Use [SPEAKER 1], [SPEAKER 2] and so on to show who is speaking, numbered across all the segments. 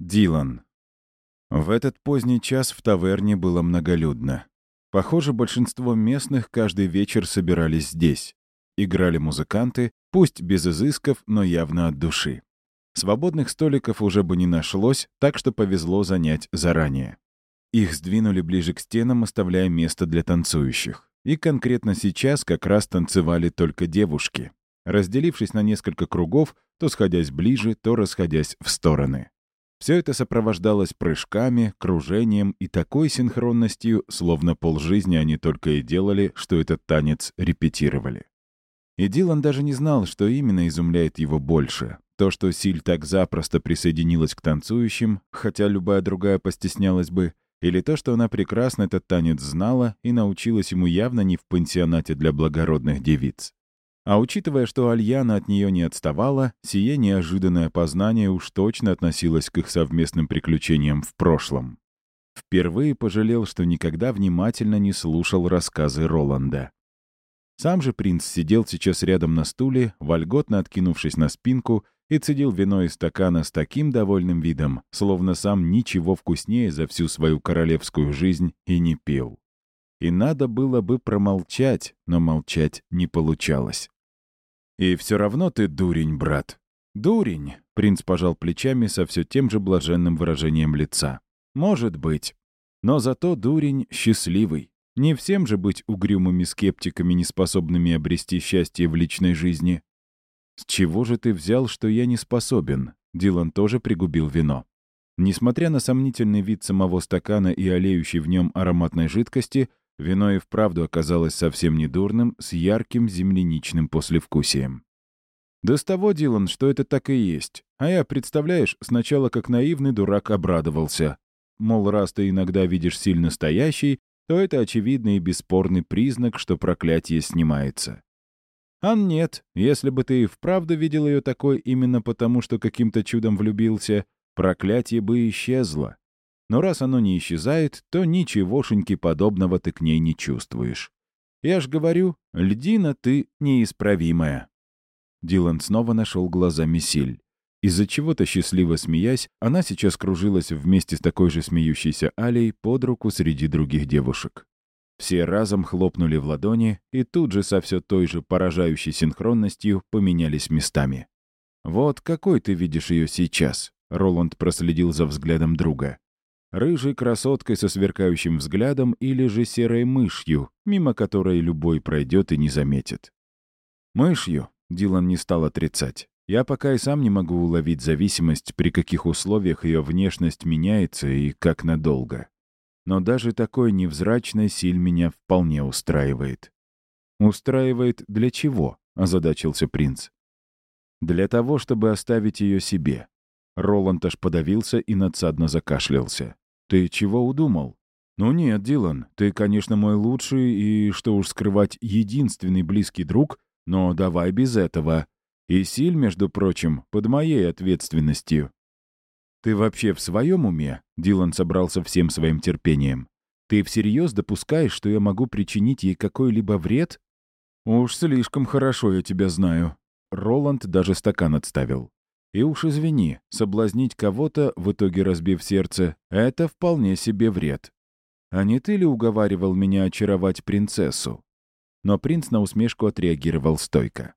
[SPEAKER 1] Дилан. В этот поздний час в таверне было многолюдно. Похоже, большинство местных каждый вечер собирались здесь. Играли музыканты, пусть без изысков, но явно от души. Свободных столиков уже бы не нашлось, так что повезло занять заранее. Их сдвинули ближе к стенам, оставляя место для танцующих. И конкретно сейчас как раз танцевали только девушки, разделившись на несколько кругов, то сходясь ближе, то расходясь в стороны. Все это сопровождалось прыжками, кружением и такой синхронностью, словно полжизни они только и делали, что этот танец репетировали. И Дилан даже не знал, что именно изумляет его больше. То, что Силь так запросто присоединилась к танцующим, хотя любая другая постеснялась бы, или то, что она прекрасно этот танец знала и научилась ему явно не в пансионате для благородных девиц. А учитывая, что Альяна от нее не отставала, сие неожиданное познание уж точно относилось к их совместным приключениям в прошлом. Впервые пожалел, что никогда внимательно не слушал рассказы Роланда. Сам же принц сидел сейчас рядом на стуле, вольготно откинувшись на спинку, и цедил вино из стакана с таким довольным видом, словно сам ничего вкуснее за всю свою королевскую жизнь и не пил. И надо было бы промолчать, но молчать не получалось. «И все равно ты дурень, брат». «Дурень», — принц пожал плечами со все тем же блаженным выражением лица. «Может быть. Но зато дурень счастливый. Не всем же быть угрюмыми скептиками, неспособными обрести счастье в личной жизни». «С чего же ты взял, что я не способен?» Дилан тоже пригубил вино. Несмотря на сомнительный вид самого стакана и олеющей в нем ароматной жидкости, Вино и вправду оказалось совсем недурным, с ярким земляничным послевкусием. Да с того, Дилан, что это так и есть. А я, представляешь, сначала как наивный дурак обрадовался. Мол, раз ты иногда видишь силь настоящий, то это очевидный и бесспорный признак, что проклятие снимается. А нет, если бы ты и вправду видел ее такой именно потому, что каким-то чудом влюбился, проклятие бы исчезло. Но раз оно не исчезает, то ничегошеньки подобного ты к ней не чувствуешь. Я ж говорю, льдина ты неисправимая. Дилан снова нашел глазами Силь. Из-за чего-то счастливо смеясь, она сейчас кружилась вместе с такой же смеющейся Алей под руку среди других девушек. Все разом хлопнули в ладони и тут же со все той же поражающей синхронностью поменялись местами. «Вот какой ты видишь ее сейчас?» Роланд проследил за взглядом друга рыжей красоткой со сверкающим взглядом или же серой мышью, мимо которой любой пройдет и не заметит. Мышью Дилан не стал отрицать. Я пока и сам не могу уловить зависимость, при каких условиях ее внешность меняется и как надолго. Но даже такой невзрачный силь меня вполне устраивает. «Устраивает для чего?» — озадачился принц. «Для того, чтобы оставить ее себе. Роланд аж подавился и надсадно закашлялся. «Ты чего удумал?» «Ну нет, Дилан, ты, конечно, мой лучший и, что уж скрывать, единственный близкий друг, но давай без этого. И Силь, между прочим, под моей ответственностью». «Ты вообще в своем уме?» — Дилан собрался всем своим терпением. «Ты всерьез допускаешь, что я могу причинить ей какой-либо вред?» «Уж слишком хорошо я тебя знаю». Роланд даже стакан отставил. И уж извини, соблазнить кого-то, в итоге разбив сердце, это вполне себе вред. А не ты ли уговаривал меня очаровать принцессу? Но принц на усмешку отреагировал стойко.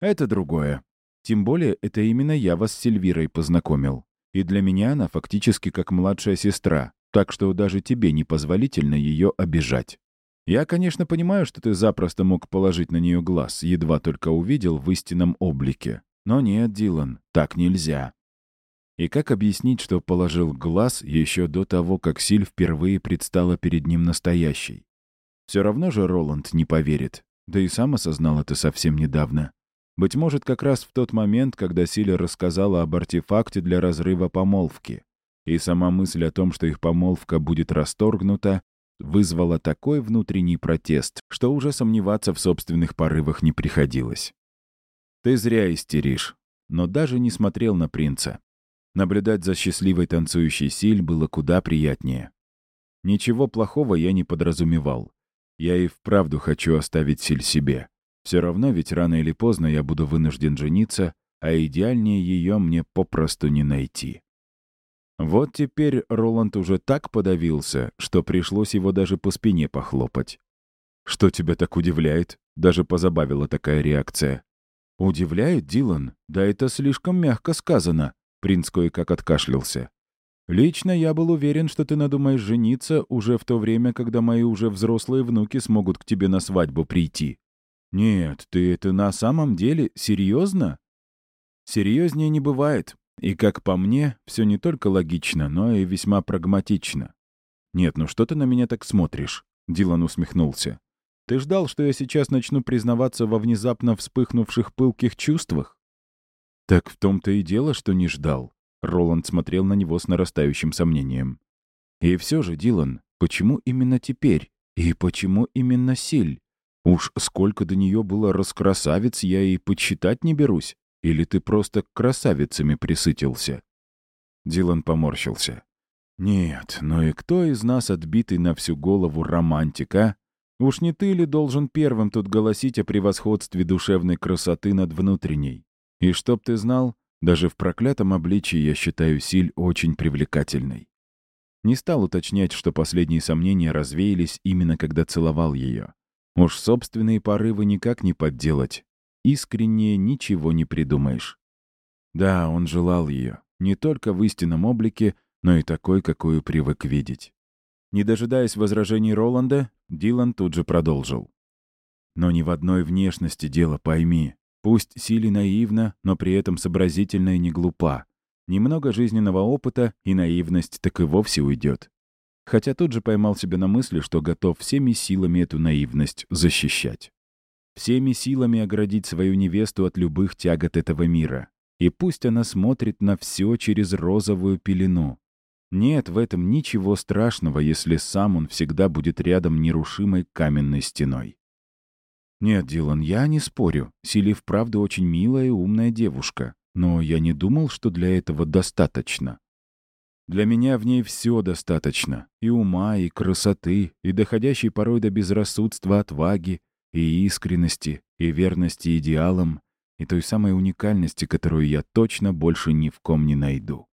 [SPEAKER 1] Это другое. Тем более, это именно я вас с Сильвирой познакомил. И для меня она фактически как младшая сестра, так что даже тебе непозволительно ее обижать. Я, конечно, понимаю, что ты запросто мог положить на нее глаз, едва только увидел в истинном облике. Но нет, Дилан, так нельзя. И как объяснить, что положил глаз еще до того, как Силь впервые предстала перед ним настоящей? Все равно же Роланд не поверит. Да и сам осознал это совсем недавно. Быть может, как раз в тот момент, когда Силя рассказала об артефакте для разрыва помолвки. И сама мысль о том, что их помолвка будет расторгнута, вызвала такой внутренний протест, что уже сомневаться в собственных порывах не приходилось. Ты зря истеришь. Но даже не смотрел на принца. Наблюдать за счастливой танцующей Силь было куда приятнее. Ничего плохого я не подразумевал. Я и вправду хочу оставить Силь себе. Все равно ведь рано или поздно я буду вынужден жениться, а идеальнее ее мне попросту не найти. Вот теперь Роланд уже так подавился, что пришлось его даже по спине похлопать. «Что тебя так удивляет?» Даже позабавила такая реакция. «Удивляет, Дилан? Да это слишком мягко сказано», — принц кое-как откашлялся. «Лично я был уверен, что ты надумаешь жениться уже в то время, когда мои уже взрослые внуки смогут к тебе на свадьбу прийти. Нет, ты это на самом деле серьезно?» «Серьезнее не бывает. И, как по мне, все не только логично, но и весьма прагматично. «Нет, ну что ты на меня так смотришь?» — Дилан усмехнулся. «Ты ждал, что я сейчас начну признаваться во внезапно вспыхнувших пылких чувствах?» «Так в том-то и дело, что не ждал». Роланд смотрел на него с нарастающим сомнением. «И все же, Дилан, почему именно теперь? И почему именно Силь? Уж сколько до нее было раскрасавиц, я и подсчитать не берусь. Или ты просто красавицами присытился?» Дилан поморщился. «Нет, но и кто из нас отбитый на всю голову романтика? Уж не ты ли должен первым тут голосить о превосходстве душевной красоты над внутренней? И чтоб ты знал, даже в проклятом обличии я считаю Силь очень привлекательной». Не стал уточнять, что последние сомнения развеялись именно когда целовал ее. Уж собственные порывы никак не подделать, искреннее ничего не придумаешь. Да, он желал ее, не только в истинном облике, но и такой, какую привык видеть. Не дожидаясь возражений Роланда, Дилан тут же продолжил. Но ни в одной внешности дело пойми. Пусть Сили наивна, но при этом сообразительна и не глупа. Немного жизненного опыта, и наивность так и вовсе уйдет. Хотя тут же поймал себя на мысли, что готов всеми силами эту наивность защищать всеми силами оградить свою невесту от любых тягот этого мира. И пусть она смотрит на все через розовую пелену. Нет в этом ничего страшного, если сам он всегда будет рядом нерушимой каменной стеной. Нет, Дилан, я не спорю. Сили вправду очень милая и умная девушка. Но я не думал, что для этого достаточно. Для меня в ней все достаточно. И ума, и красоты, и доходящей порой до безрассудства отваги, и искренности, и верности идеалам, и той самой уникальности, которую я точно больше ни в ком не найду.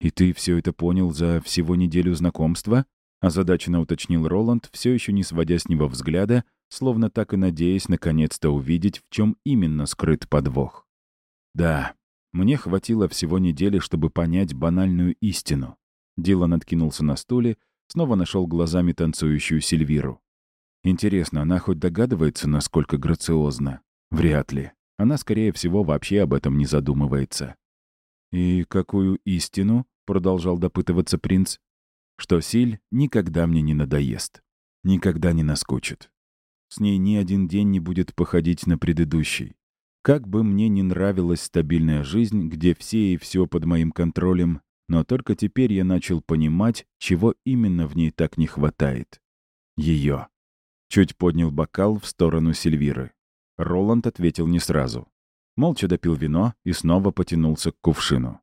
[SPEAKER 1] «И ты все это понял за всего неделю знакомства?» — озадаченно уточнил Роланд, все еще не сводя с него взгляда, словно так и надеясь наконец-то увидеть, в чем именно скрыт подвох. «Да, мне хватило всего недели, чтобы понять банальную истину». Дилан откинулся на стуле, снова нашел глазами танцующую Сильвиру. Интересно, она хоть догадывается, насколько грациозна? Вряд ли. Она, скорее всего, вообще об этом не задумывается. «И какую истину?» — продолжал допытываться принц. «Что Силь никогда мне не надоест. Никогда не наскучит. С ней ни один день не будет походить на предыдущий. Как бы мне не нравилась стабильная жизнь, где все и все под моим контролем, но только теперь я начал понимать, чего именно в ней так не хватает. Ее. Чуть поднял бокал в сторону Сильвиры. Роланд ответил не сразу. Молча допил вино и снова потянулся к кувшину.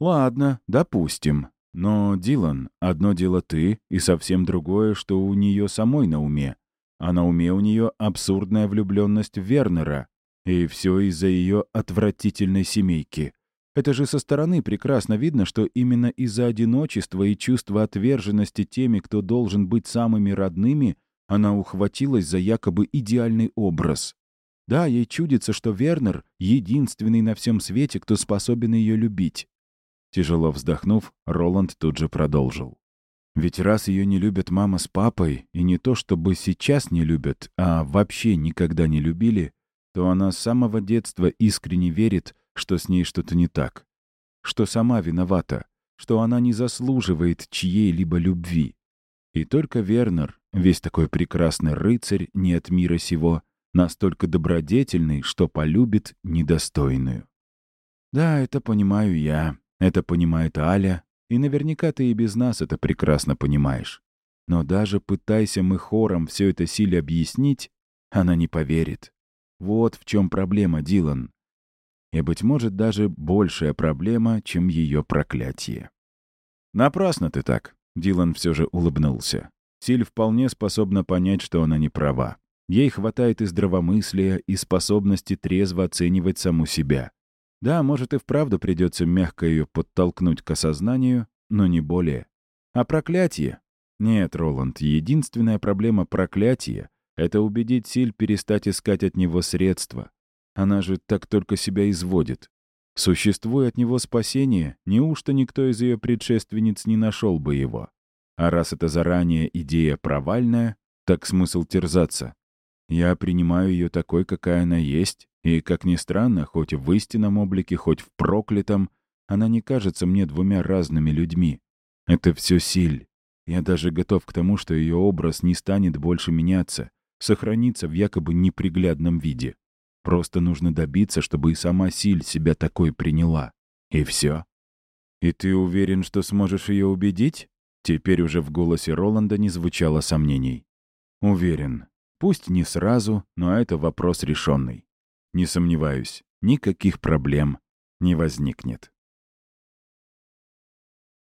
[SPEAKER 1] «Ладно, допустим. Но, Дилан, одно дело ты, и совсем другое, что у нее самой на уме. А на уме у нее абсурдная влюбленность Вернера. И все из-за ее отвратительной семейки. Это же со стороны прекрасно видно, что именно из-за одиночества и чувства отверженности теми, кто должен быть самыми родными, она ухватилась за якобы идеальный образ. Да, ей чудится, что Вернер — единственный на всем свете, кто способен ее любить. Тяжело вздохнув, Роланд тут же продолжил. Ведь раз ее не любят мама с папой, и не то чтобы сейчас не любят, а вообще никогда не любили, то она с самого детства искренне верит, что с ней что-то не так. Что сама виновата, что она не заслуживает чьей-либо любви. И только Вернер, весь такой прекрасный рыцарь, не от мира сего, настолько добродетельный, что полюбит недостойную. Да, это понимаю я, это понимает Аля, и наверняка ты и без нас это прекрасно понимаешь. Но даже пытайся мы хором все это силе объяснить, она не поверит. Вот в чем проблема, Дилан. И, быть может, даже большая проблема, чем ее проклятие. Напрасно ты так. Дилан все же улыбнулся. Силь вполне способна понять, что она не права. Ей хватает и здравомыслия, и способности трезво оценивать саму себя. Да, может и вправду придется мягко ее подтолкнуть к осознанию, но не более. А проклятие? Нет, Роланд, единственная проблема проклятия — это убедить Силь перестать искать от него средства. Она же так только себя изводит. Существуя от него спасение, неужто никто из ее предшественниц не нашел бы его? А раз это заранее идея провальная, так смысл терзаться. Я принимаю ее такой, какая она есть, и, как ни странно, хоть в истинном облике, хоть в проклятом, она не кажется мне двумя разными людьми. Это все силь. Я даже готов к тому, что ее образ не станет больше меняться, сохранится в якобы неприглядном виде. Просто нужно добиться, чтобы и сама Силь себя такой приняла. И все. «И ты уверен, что сможешь ее убедить?» Теперь уже в голосе Роланда не звучало сомнений. «Уверен. Пусть не сразу, но это вопрос решенный. Не сомневаюсь, никаких проблем не возникнет».